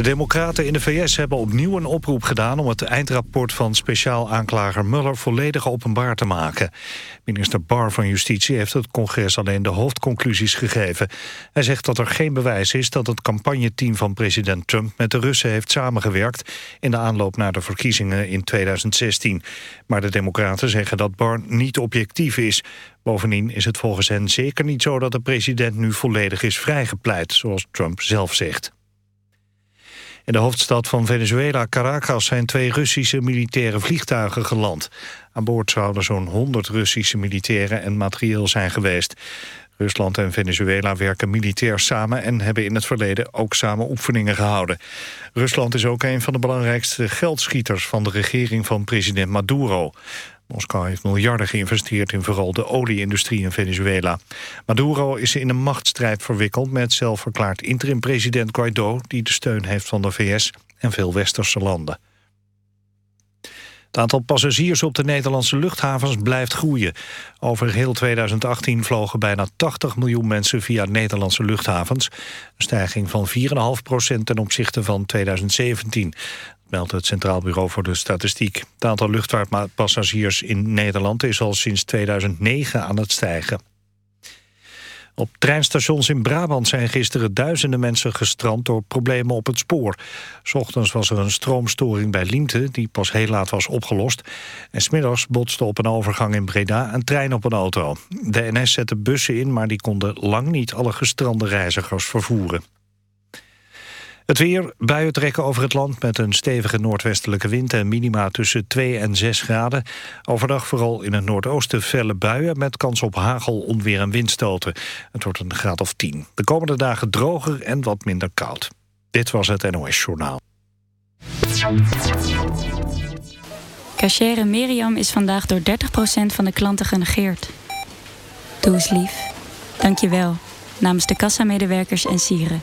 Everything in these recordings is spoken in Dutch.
De democraten in de VS hebben opnieuw een oproep gedaan... om het eindrapport van speciaal aanklager Mueller volledig openbaar te maken. Minister Barr van Justitie heeft het congres alleen de hoofdconclusies gegeven. Hij zegt dat er geen bewijs is dat het campagneteam van president Trump... met de Russen heeft samengewerkt in de aanloop naar de verkiezingen in 2016. Maar de democraten zeggen dat Barr niet objectief is. Bovendien is het volgens hen zeker niet zo dat de president nu volledig is vrijgepleit, zoals Trump zelf zegt. In de hoofdstad van Venezuela, Caracas, zijn twee Russische militaire vliegtuigen geland. Aan boord zouden zo'n 100 Russische militairen en materieel zijn geweest. Rusland en Venezuela werken militair samen en hebben in het verleden ook samen oefeningen gehouden. Rusland is ook een van de belangrijkste geldschieters van de regering van president Maduro. Moskou heeft miljarden geïnvesteerd in vooral de olieindustrie in Venezuela. Maduro is in een machtsstrijd verwikkeld met zelfverklaard interim-president Guaido... die de steun heeft van de VS en veel westerse landen. Het aantal passagiers op de Nederlandse luchthavens blijft groeien. Over heel 2018 vlogen bijna 80 miljoen mensen via Nederlandse luchthavens. Een stijging van 4,5% ten opzichte van 2017 meldt het Centraal Bureau voor de Statistiek. Het aantal luchtvaartpassagiers in Nederland is al sinds 2009 aan het stijgen. Op treinstations in Brabant zijn gisteren duizenden mensen gestrand door problemen op het spoor. S ochtends was er een stroomstoring bij Liemte die pas heel laat was opgelost. En smiddags botste op een overgang in Breda een trein op een auto. De NS zette bussen in, maar die konden lang niet alle gestrande reizigers vervoeren. Het weer, buien trekken over het land met een stevige noordwestelijke wind... en minima tussen 2 en 6 graden. Overdag vooral in het noordoosten felle buien... met kans op hagel, onweer en windstoten. Het wordt een graad of 10. De komende dagen droger en wat minder koud. Dit was het NOS Journaal. Cachere Miriam is vandaag door 30% van de klanten genegeerd. Doe eens lief. Dank je wel. Namens de kassamedewerkers en sieren.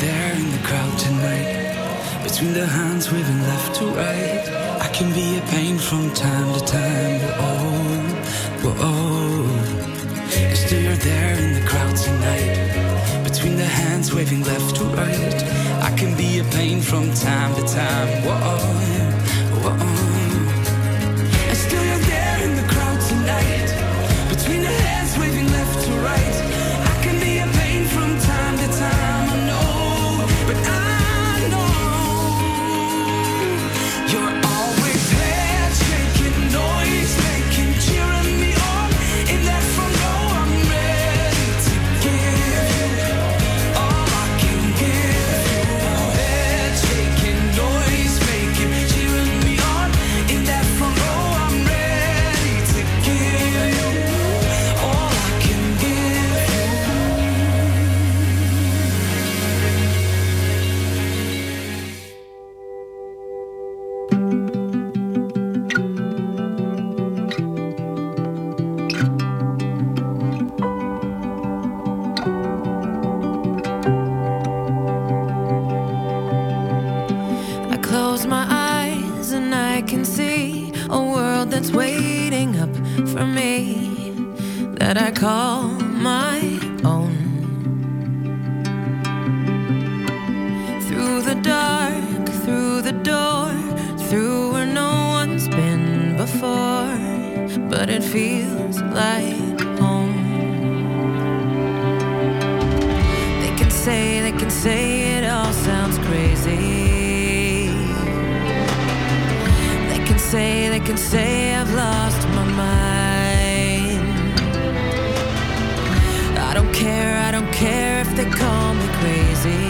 there in the crowd tonight. Between the hands waving left to right. I can be a pain from time to time. Oh, oh. Cause still you're there in the crowd tonight. Between the hands waving left to right. I can be a pain from time to time. Oh, oh, And still you're there in the crowd tonight. Between the hands waving left to right. they call me crazy.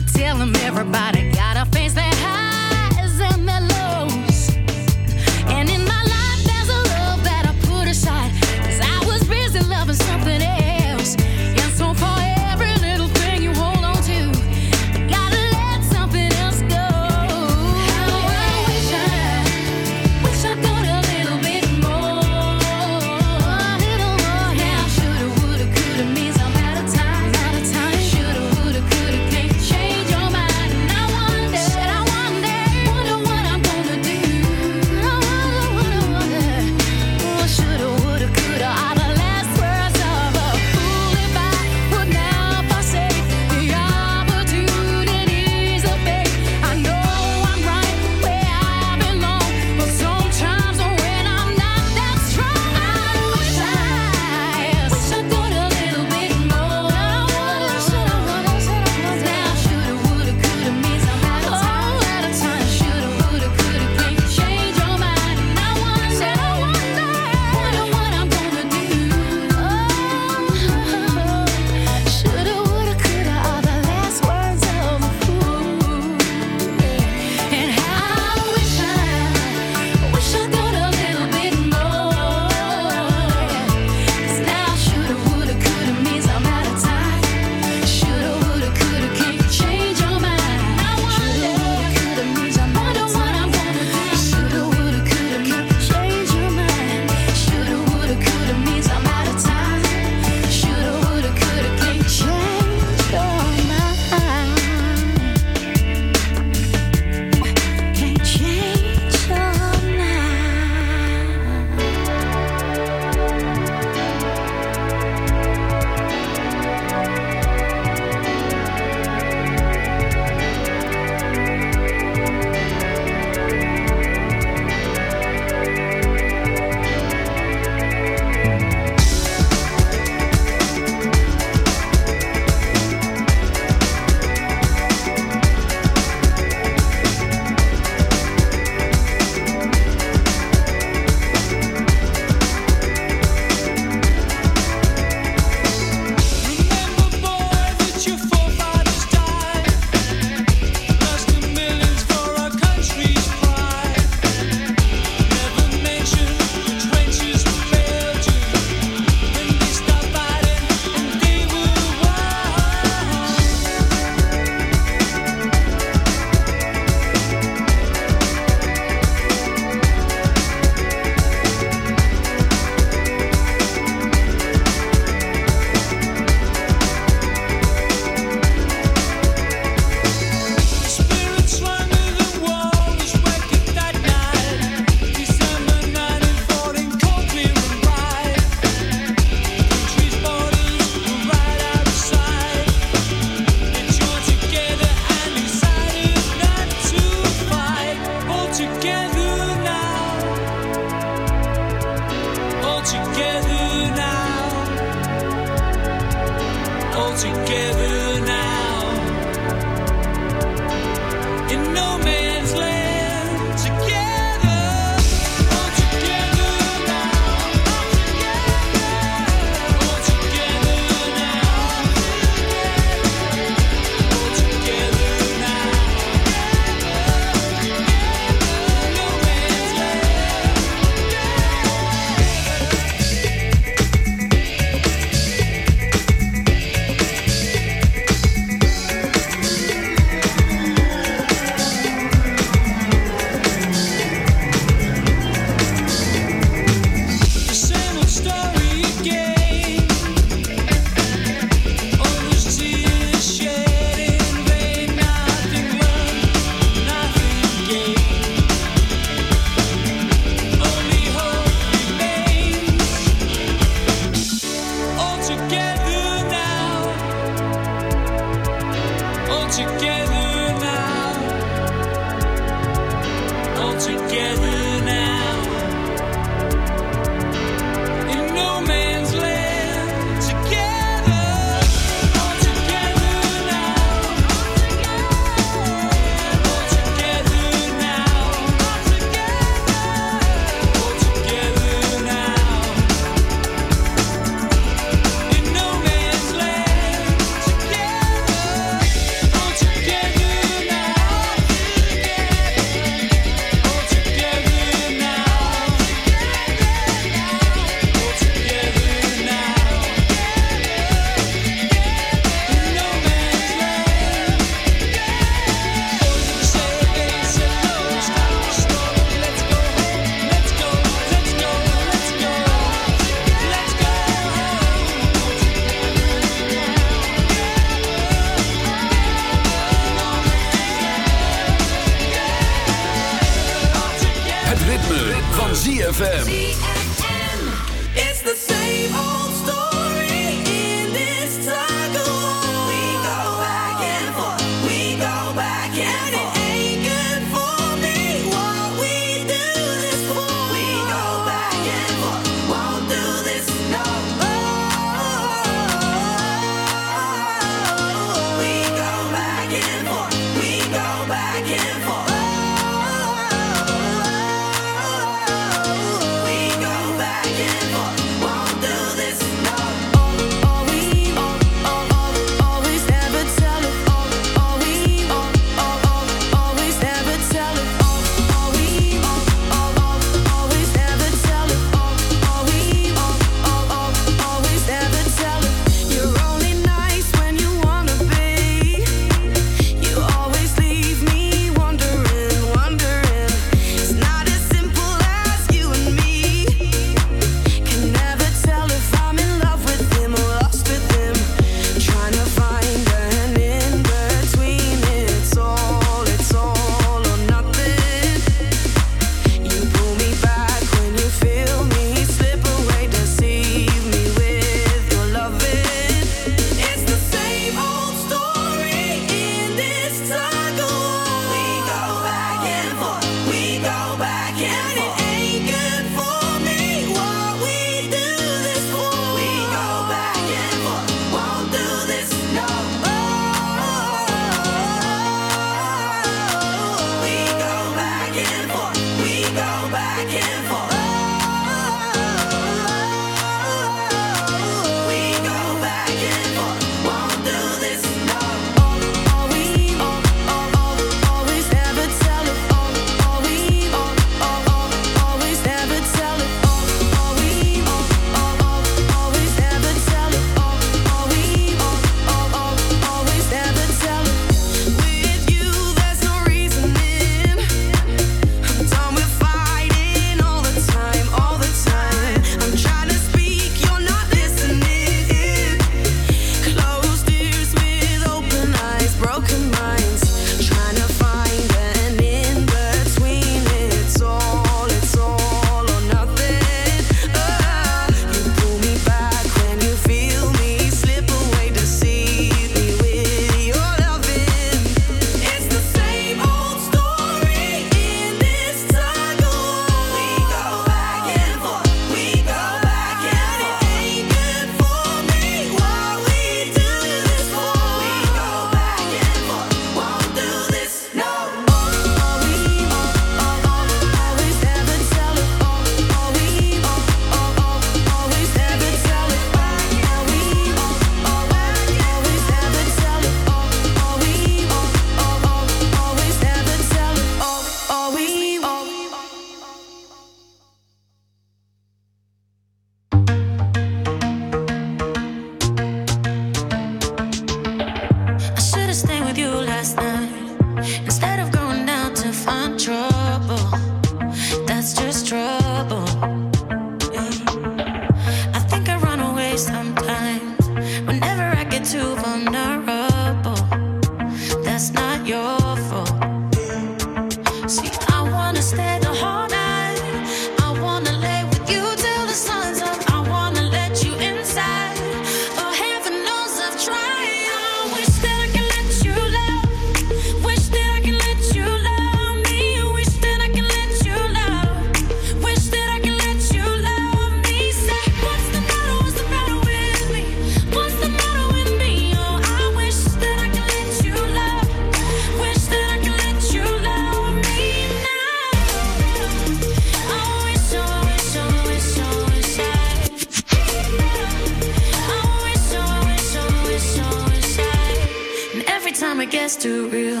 is too real.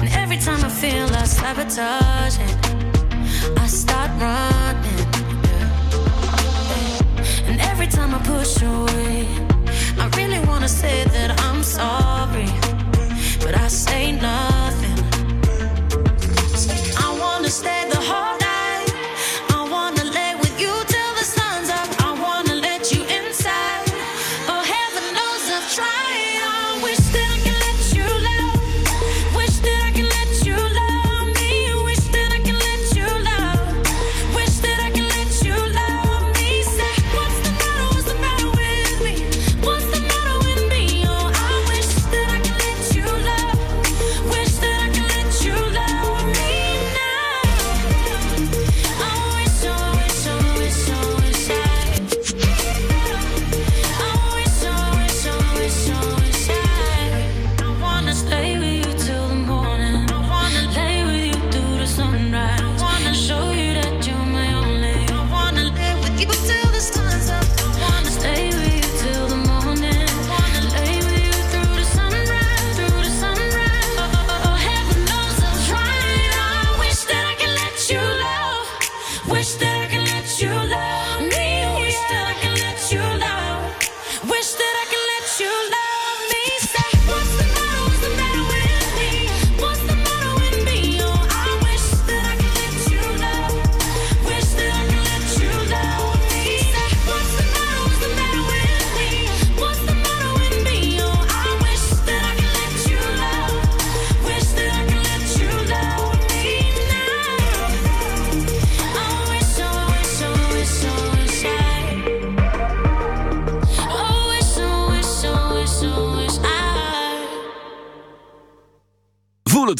And every time I feel like sabotaging, I start running. And every time I push away, I really wanna say that I'm sorry, but I say nothing.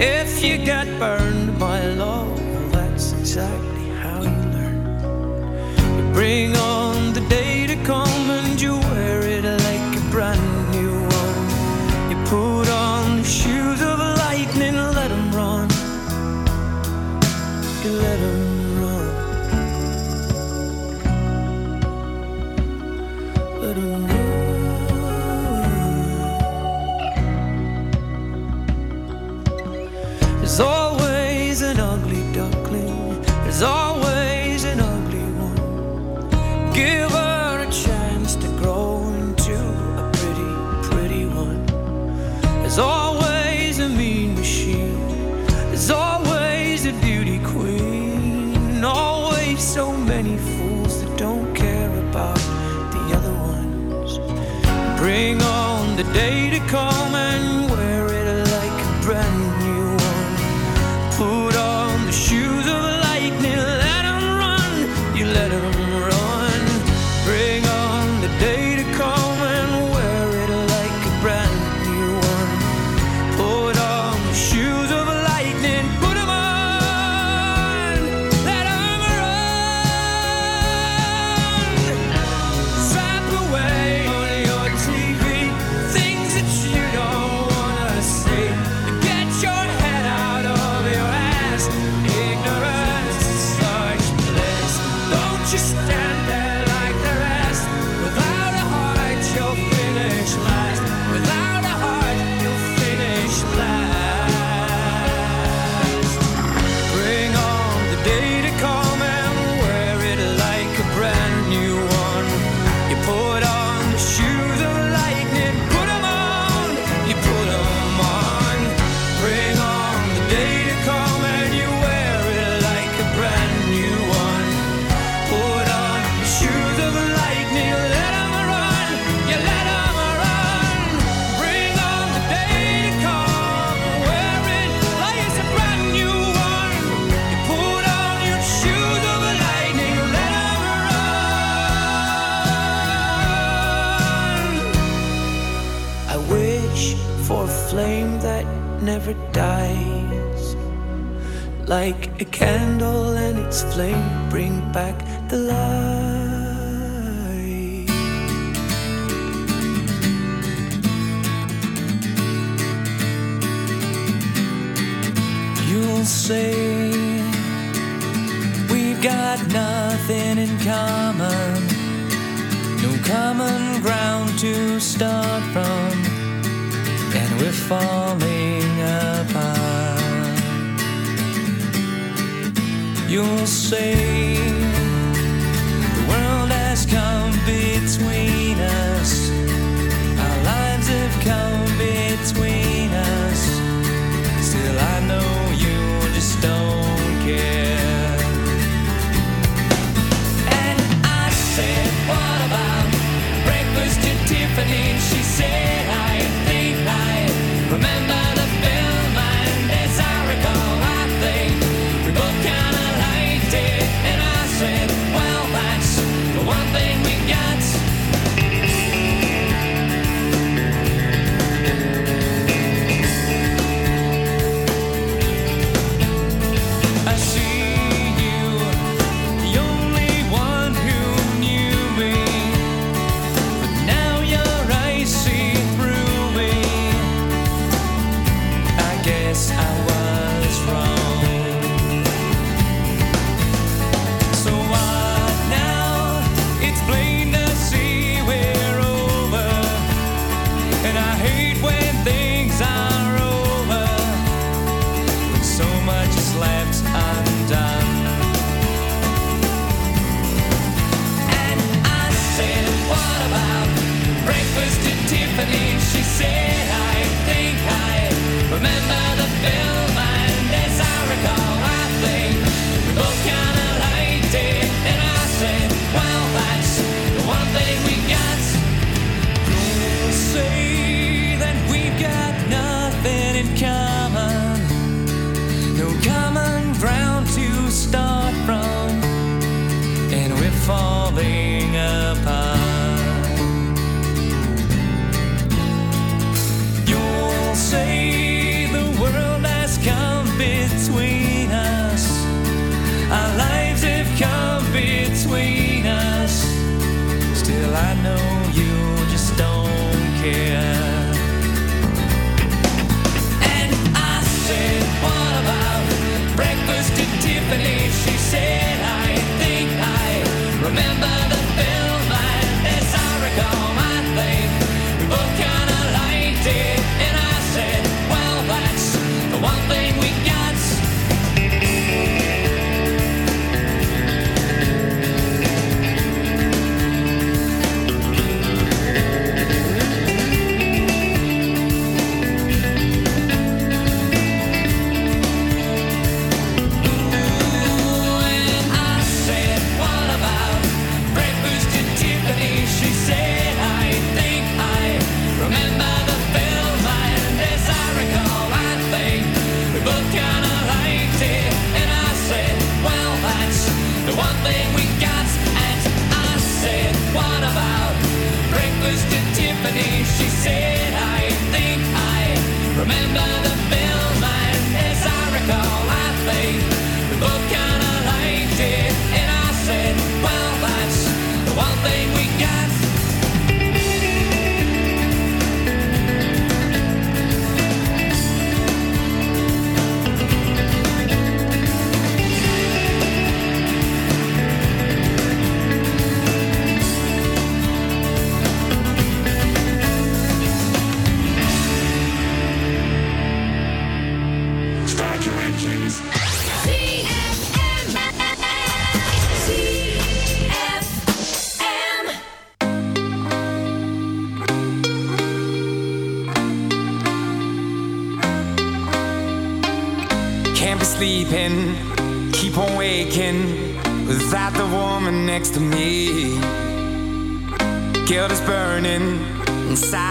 If you get burned by love, that's exactly how you learn. You bring day to come. like a candle and its flame bring back the light. You'll say we've got nothing in common, no common ground to start from, and we're falling apart. you'll say the world has come.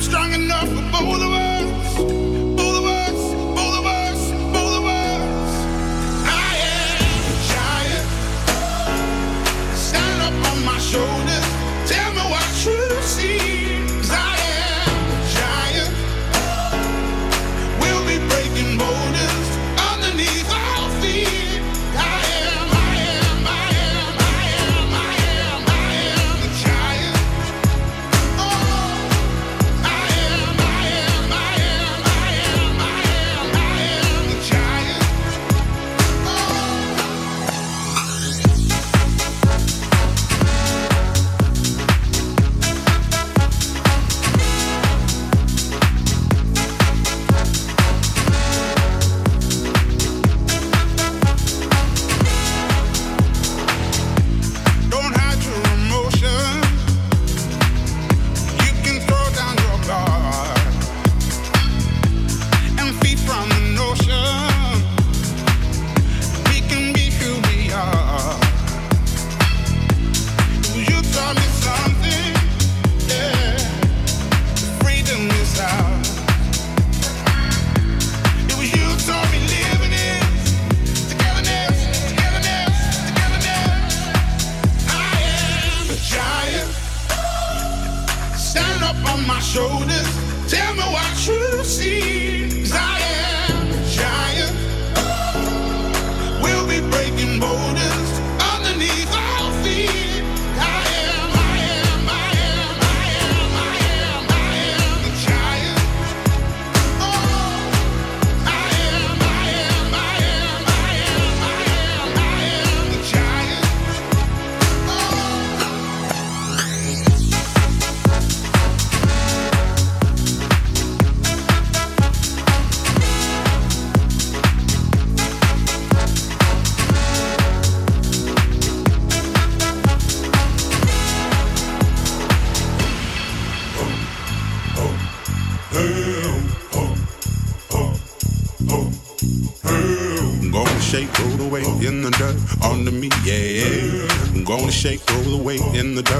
I'm strong enough for both of us. In the dirt